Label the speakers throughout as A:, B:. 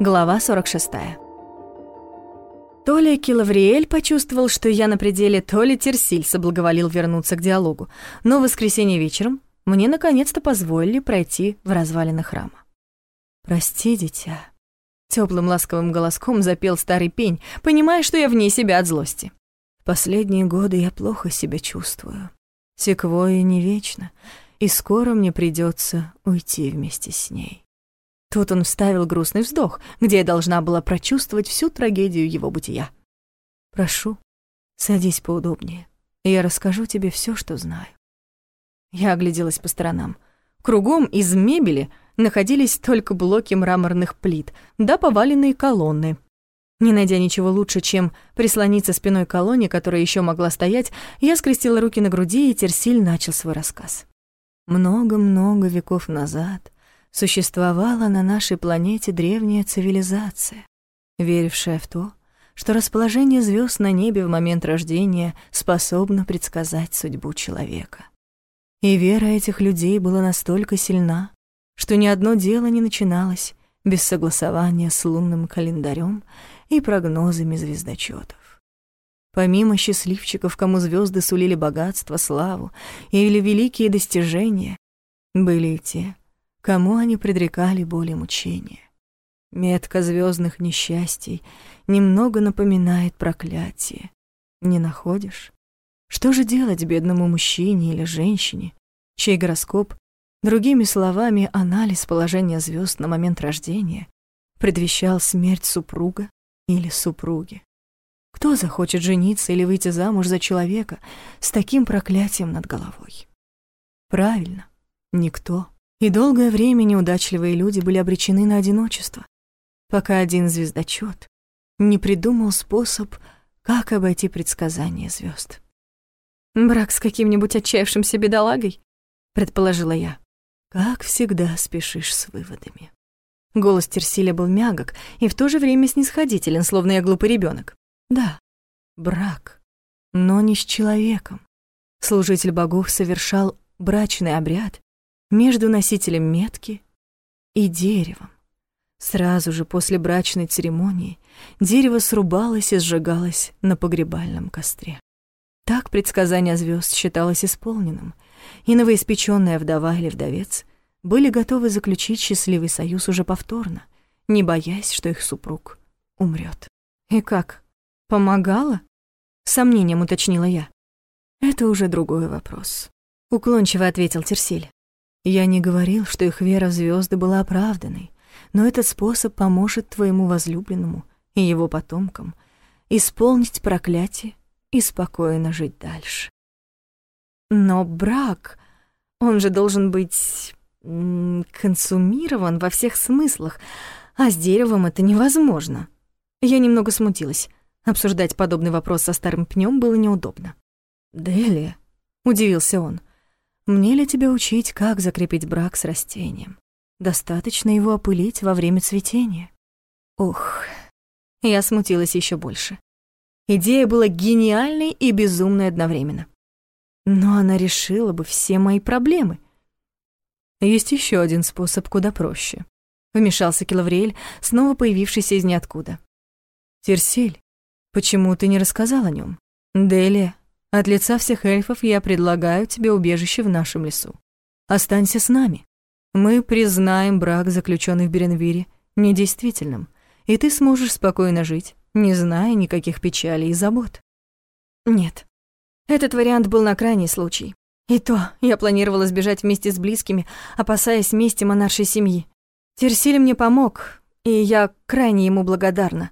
A: Глава 46. То ли Килавриэль почувствовал, что я на пределе, то ли Терсиль соблаговолил вернуться к диалогу, но в воскресенье вечером мне наконец-то позволили пройти в развалины храма. «Прости, дитя», — теплым ласковым голоском запел старый пень, понимая, что я вне себя от злости. «Последние годы я плохо себя чувствую. Секвоя не вечно, и скоро мне придется уйти вместе с ней». Тут он вставил грустный вздох, где я должна была прочувствовать всю трагедию его бытия. «Прошу, садись поудобнее, и я расскажу тебе все, что знаю». Я огляделась по сторонам. Кругом из мебели находились только блоки мраморных плит, да поваленные колонны. Не найдя ничего лучше, чем прислониться спиной к колонне, которая еще могла стоять, я скрестила руки на груди, и Терсиль начал свой рассказ. Много-много веков назад существовала на нашей планете древняя цивилизация, верившая в то, что расположение звезд на небе в момент рождения способно предсказать судьбу человека. И вера этих людей была настолько сильна, что ни одно дело не начиналось без согласования с лунным календарем и прогнозами звездочетов. Помимо счастливчиков, кому звезды сулили богатство, славу или великие достижения, были и те, кому они предрекали боль и мучения. Метка звездных несчастий немного напоминает проклятие. Не находишь? Что же делать бедному мужчине или женщине, чей гороскоп, другими словами, анализ положения звезд на момент рождения, предвещал смерть супруга или супруги? Кто захочет жениться или выйти замуж за человека с таким проклятием над головой? Правильно, никто. И долгое время неудачливые люди были обречены на одиночество, пока один звездочет не придумал способ, как обойти предсказания звезд. «Брак с каким-нибудь отчаявшимся бедолагой?» — предположила я. «Как всегда спешишь с выводами». Голос Терсиля был мягок и в то же время снисходителен, словно я глупый ребенок. «Да, брак, но не с человеком. Служитель богов совершал брачный обряд между носителем метки и деревом. Сразу же после брачной церемонии дерево срубалось и сжигалось на погребальном костре. Так предсказание звезд считалось исполненным, и новоиспечённая вдова или вдовец были готовы заключить счастливый союз уже повторно, не боясь, что их супруг умрет. «И как? Помогала?» — сомнением уточнила я. «Это уже другой вопрос», — уклончиво ответил Терсиль. Я не говорил, что их вера в звезды была оправданной, но этот способ поможет твоему возлюбленному и его потомкам исполнить проклятие и спокойно жить дальше. Но брак, он же должен быть консумирован во всех смыслах, а с деревом это невозможно. Я немного смутилась. Обсуждать подобный вопрос со старым пнем было неудобно. «Делия», — удивился он, — мне ли тебя учить, как закрепить брак с растением? Достаточно его опылить во время цветения. Ух, я смутилась еще больше. Идея была гениальной и безумной одновременно. Но она решила бы все мои проблемы. Есть еще один способ куда проще. Вмешался Килавриэль, снова появившийся из ниоткуда. Терсель, почему ты не рассказал о нем? Делия, от лица всех эльфов я предлагаю тебе убежище в нашем лесу. Останься с нами. Мы признаем брак, заключенный в Беренвире, недействительным, и ты сможешь спокойно жить, не зная никаких печалей и забот. Нет. Этот вариант был на крайний случай. И то я планировала сбежать вместе с близкими, опасаясь мести монаршей семьи. Терсиль мне помог, и я крайне ему благодарна.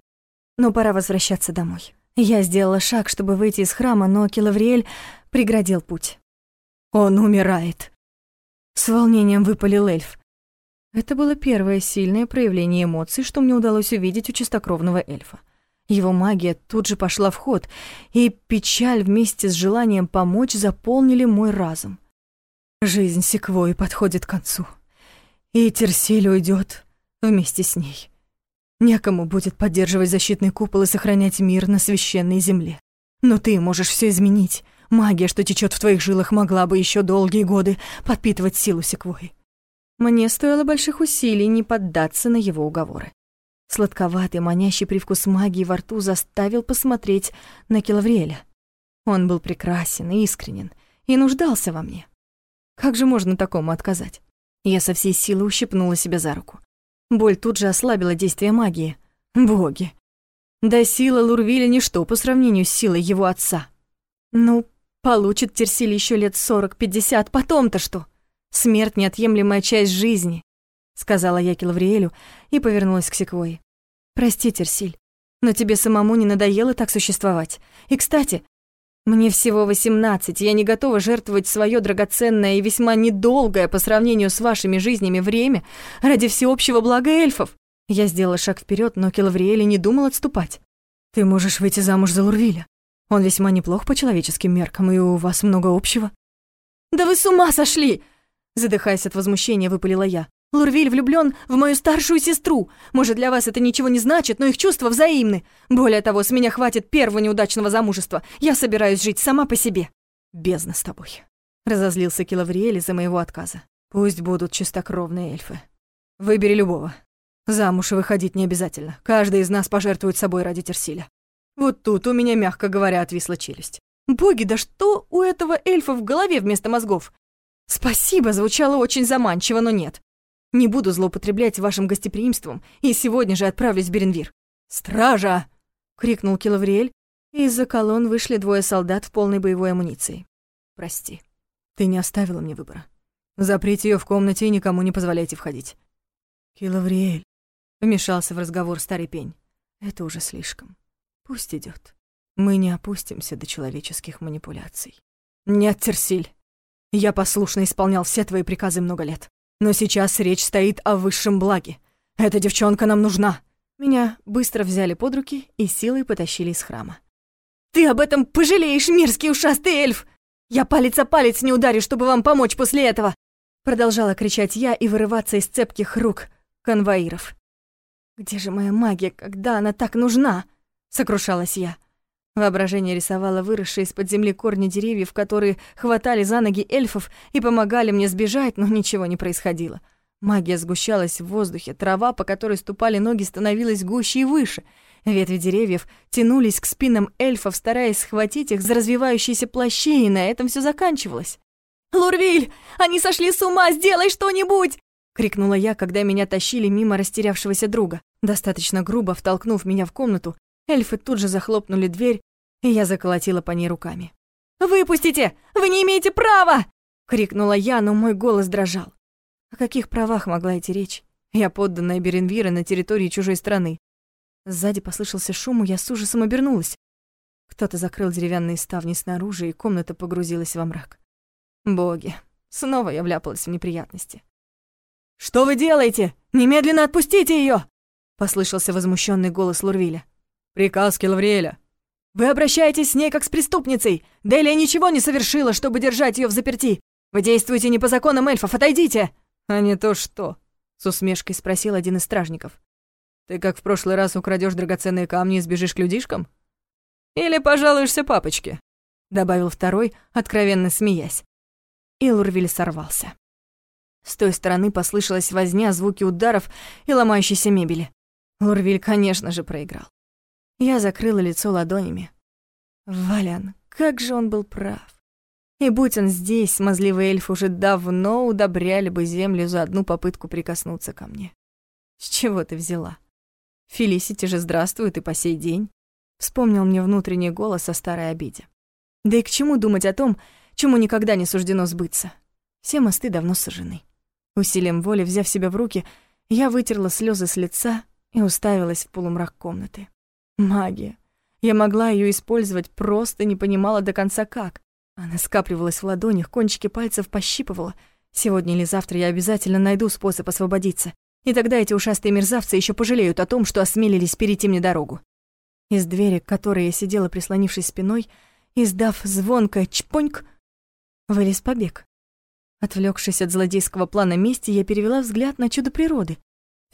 A: Но пора возвращаться домой. Я сделала шаг, чтобы выйти из храма, но Килавриэль преградил путь. «Он умирает!» С волнением выпалил эльф. Это было первое сильное проявление эмоций, что мне удалось увидеть у чистокровного эльфа. Его магия тут же пошла в ход, и печаль вместе с желанием помочь заполнили мой разум. Жизнь Секвои подходит к концу, и Терсель уйдет вместе с ней. Некому будет поддерживать защитный купол и сохранять мир на священной земле. Но ты можешь все изменить. Магия, что течет в твоих жилах, могла бы еще долгие годы подпитывать силу секвой. Мне стоило больших усилий не поддаться на его уговоры. Сладковатый, манящий привкус магии во рту заставил посмотреть на Келавриэля. Он был прекрасен и искренен, и нуждался во мне. Как же можно такому отказать? Я со всей силы ущипнула себя за руку. Боль тут же ослабила действие магии. Боги! Да сила Лурвиля ничто по сравнению с силой его отца. Ну, получит Терсиль еще лет сорок-пятьдесят, потом-то что? Смерть — неотъемлемая часть жизни, сказала я Килавриэлю и повернулась к Секвой. Прости, Терсиль, но тебе самому не надоело так существовать. И, кстати, мне всего восемнадцать, я не готова жертвовать свое драгоценное и весьма недолгое по сравнению с вашими жизнями время ради всеобщего блага эльфов. Я сделала шаг вперед, но Келавриэль не думал отступать. Ты можешь выйти замуж за Лурвиля. Он весьма неплох по человеческим меркам, и у вас много общего. Да вы с ума сошли! Задыхаясь от возмущения, выпалила я. Лурвиль влюблён в мою старшую сестру. Может, для вас это ничего не значит, но их чувства взаимны. Более того, с меня хватит первого неудачного замужества. Я собираюсь жить сама по себе. Бездна с тобой. Разозлился Килавриэль из-за моего отказа. Пусть будут чистокровные эльфы. Выбери любого. Замуж выходить не обязательно. Каждый из нас пожертвует собой ради Терсиля. Вот тут у меня, мягко говоря, отвисла челюсть. Боги, да что у этого эльфа в голове вместо мозгов? Спасибо, звучало очень заманчиво, но нет. Не буду злоупотреблять вашим гостеприимством и сегодня же отправлюсь в Беренвир. «Стража!» — крикнул Килавриэль, и из-за колонн вышли двое солдат в полной боевой амуниции. «Прости, ты не оставила мне выбора. Заприте ее в комнате и никому не позволяйте входить». «Килавриэль», — вмешался в разговор старый пень, — «это уже слишком. Пусть идет. Мы не опустимся до человеческих манипуляций». «Нет, Терсиль, я послушно исполнял все твои приказы много лет. Но сейчас речь стоит о высшем благе. Эта девчонка нам нужна. Меня быстро взяли под руки и силой потащили из храма. «Ты об этом пожалеешь, мерзкий ушастый эльф! Я палец о палец не ударю, чтобы вам помочь после этого!» Продолжала кричать я и вырываться из цепких рук конвоиров. «Где же моя магия, когда она так нужна?» — сокрушалась я. Воображение рисовало выросшие из-под земли корни деревьев, которые хватали за ноги эльфов и помогали мне сбежать, но ничего не происходило. Магия сгущалась в воздухе, трава, по которой ступали ноги, становилась гуще и выше. Ветви деревьев тянулись к спинам эльфов, стараясь схватить их за развивающиеся плащи, и на этом все заканчивалось. «Лурвиль, они сошли с ума, сделай что-нибудь!» — крикнула я, когда меня тащили мимо растерявшегося друга. Достаточно грубо втолкнув меня в комнату, Эльфы тут же захлопнули дверь, и я заколотила по ней руками. «Выпустите! Вы не имеете права!» — крикнула я, но мой голос дрожал. О каких правах могла идти речь? Я подданная Беренвира на территории чужой страны. Сзади послышался шум, и я с ужасом обернулась. Кто-то закрыл деревянные ставни снаружи, и комната погрузилась во мрак. Боги, снова я вляпалась в неприятности. «Что вы делаете? Немедленно отпустите ее! послышался возмущенный голос Лурвиля. «Приказ Келвриэля». «Вы обращаетесь с ней как с преступницей! Делия ничего не совершила, чтобы держать ее в заперти! Вы действуете не по законам эльфов, отойдите!» «А не то что?» — с усмешкой спросил один из стражников. «Ты как в прошлый раз украдешь драгоценные камни и сбежишь к людишкам? Или пожалуешься папочке?» — добавил второй, откровенно смеясь. И Лурвиль сорвался. С той стороны послышалась возня, звуки ударов и ломающейся мебели. Лурвиль, конечно же, проиграл. Я закрыла лицо ладонями. Валян, как же он был прав. И будь он здесь, смазливый эльф уже давно удобряли бы землю за одну попытку прикоснуться ко мне. С чего ты взяла? Фелисити же здравствует и по сей день. Вспомнил мне внутренний голос о старой обиде. Да и к чему думать о том, чему никогда не суждено сбыться? Все мосты давно сожжены. Усилием воли, взяв себя в руки, я вытерла слезы с лица и уставилась в полумрак комнаты. Магия. Я могла ее использовать, просто не понимала до конца как. Она скапливалась в ладонях, кончики пальцев пощипывала. Сегодня или завтра я обязательно найду способ освободиться. И тогда эти ушастые мерзавцы еще пожалеют о том, что осмелились перейти мне дорогу. Из двери, к которой я сидела, прислонившись спиной, издав звонко чпоньк, вылез побег. Отвлекшись от злодейского плана мести, я перевела взгляд на чудо природы.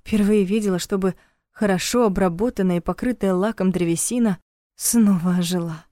A: Впервые видела, чтобы Хорошо обработанная и покрытая лаком древесина снова ожила.